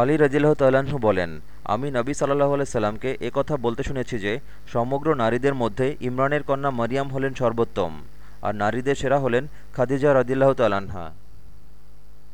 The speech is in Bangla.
আলী রাজিল্লাহ তাল্লাহ্ন বলেন, আমি নবী সাল্লাহ সাল্লামকে কথা বলতে শুনেছি যে, সমগ্র নারীদের মধ্যে ইমরানের কন্যা মারিয়াম হলেন সর্বোত্তম, আর নারীদের সেরা হলেন খাদিজা রদিল্লাহ তাল্লাহা